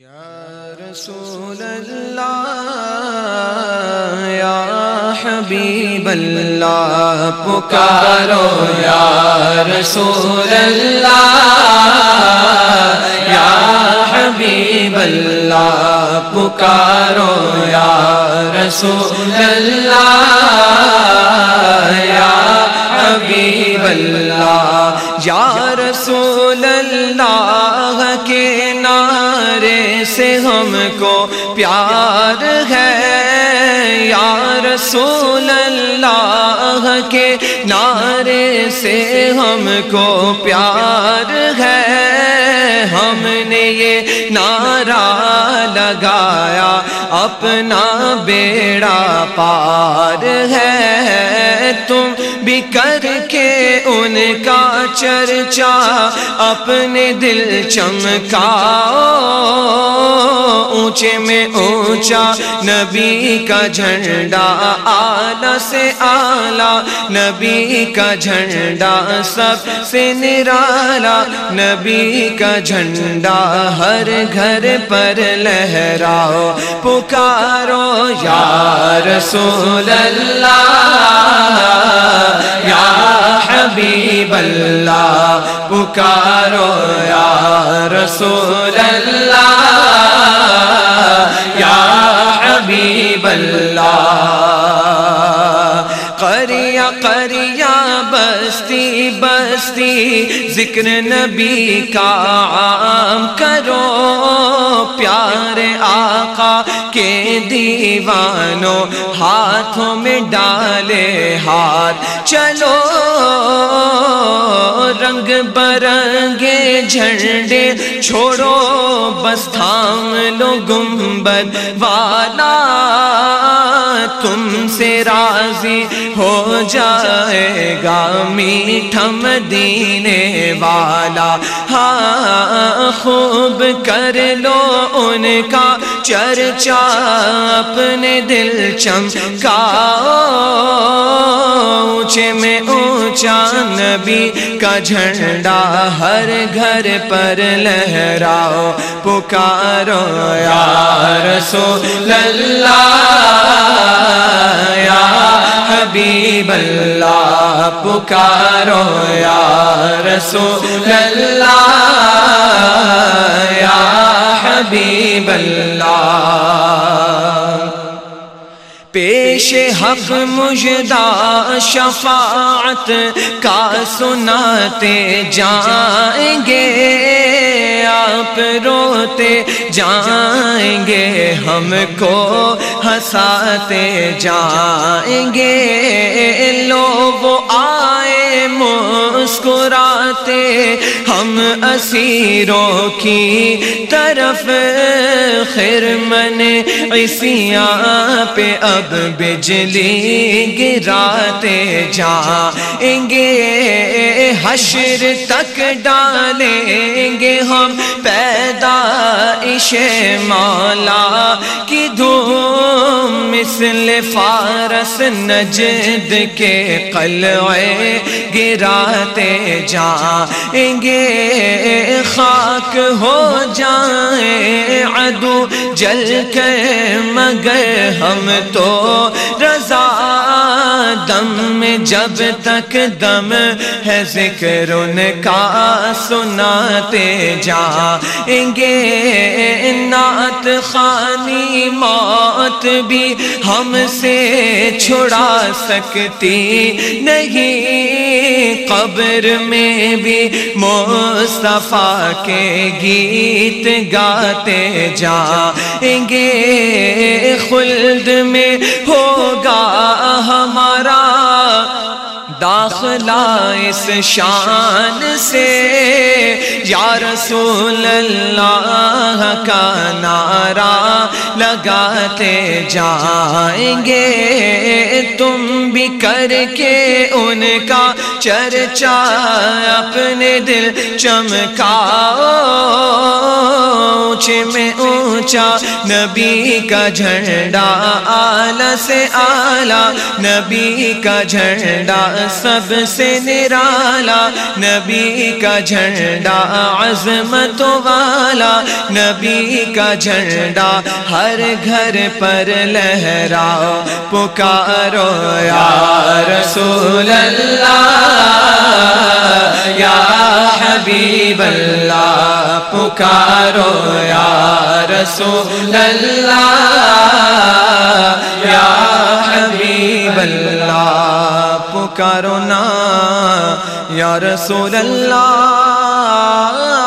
یا رسول اللہ یا حبیب اللہ پکارو یا رسول اللہ یا حبیب اللہ پکارو یا رسول اللہ یا حبیب اللہ یا رسول اللہ سے ہم کو پیار ہے۔ یا رسول اللہ کے نعرے سے ہم کو پیار ہے۔ ہم نے یہ نعرہ لگایا، اپنا بیڑا پار ہے۔ تم بھی کر کے ان کا چرچا اپنے دل چمکاؤ، اونچے میں اونچا نبی کا جھنڈا آلہ سے آلہ نبی کا جھنڈا، سب سے نرالا نبی کا جھنڈا، ہر گھر پر لہراؤ، پکارو یا رسول اللہ، یا حبیب اللہ، پکارو یا رسول اللہ، یا حبیب اللہ۔ قریا قریا بستی بستی، ذکر نبی کا عام کرو۔ پیار آقا کے دیوانوں، ہاتھوں میں ڈالے ہاتھ۔ چلو، رنگ برنگے جھنڈے چھوڑو، بس تھام لو گنبد والا۔ تم سے راضی ہو جائے گا میٹھم دینے والا۔ ہاں خوب کر لو ان کا چرچا اپنے دل چمکا اونچے میں اونچا نبی کا جھنڈا ہر گھر پر لہراؤ، پکارو یا رسول اللہ، یا حبیب اللہ، پکارو یا رسول اللہ، یا حبیب اللہ۔ پیش حق مجدہ شفاعت کا سناتے جائیں گے۔ آپ روتے جائیں گے۔ ہم کو ہنساتے جائیں گے۔ لوگ آئے مسکراتے ہم اسیروں کی طرف۔ خیر من پہ اب بجلی گراتے جائیں گے۔ حشر تک ڈالیں گے ہم پیدا مولا کی دھوم مثل فارس نجد کے قلعے گراتے جائیں گے، خاک ہو جائیں عدو جل کے، مگر ہم تو رضا دم میں جب تک دم ہے ذکر ان کا سناتے جائیں گے۔ نعت خانی موت بھی ہم سے چھڑا سکتی نہیں۔ قبر میں بھی مصطفیٰ کے گیت گاتے جائیں گے۔ خلد میں ہوگا داخلہ اس شان سے۔ یا رسول اللہ کا نعرہ لگاتے جائیں گے۔ تم بھی کر کے ان کا چرچا اپنے دل چمکاؤ، اونچے میں اونچا نبی کا جھنڈا آل سے آلہ نبی کا جھنڈا، سب سے نرالا نبی کا جھنڈا، عظمت والا نبی کا جھنڈا، ہر گھر پر لہراؤ پکارو یا رسول اللہ۔ حبیب اللہ پکارو یا رسول اللہ۔ یا حبیب اللہ پکارو نا۔ یا رسول اللہ۔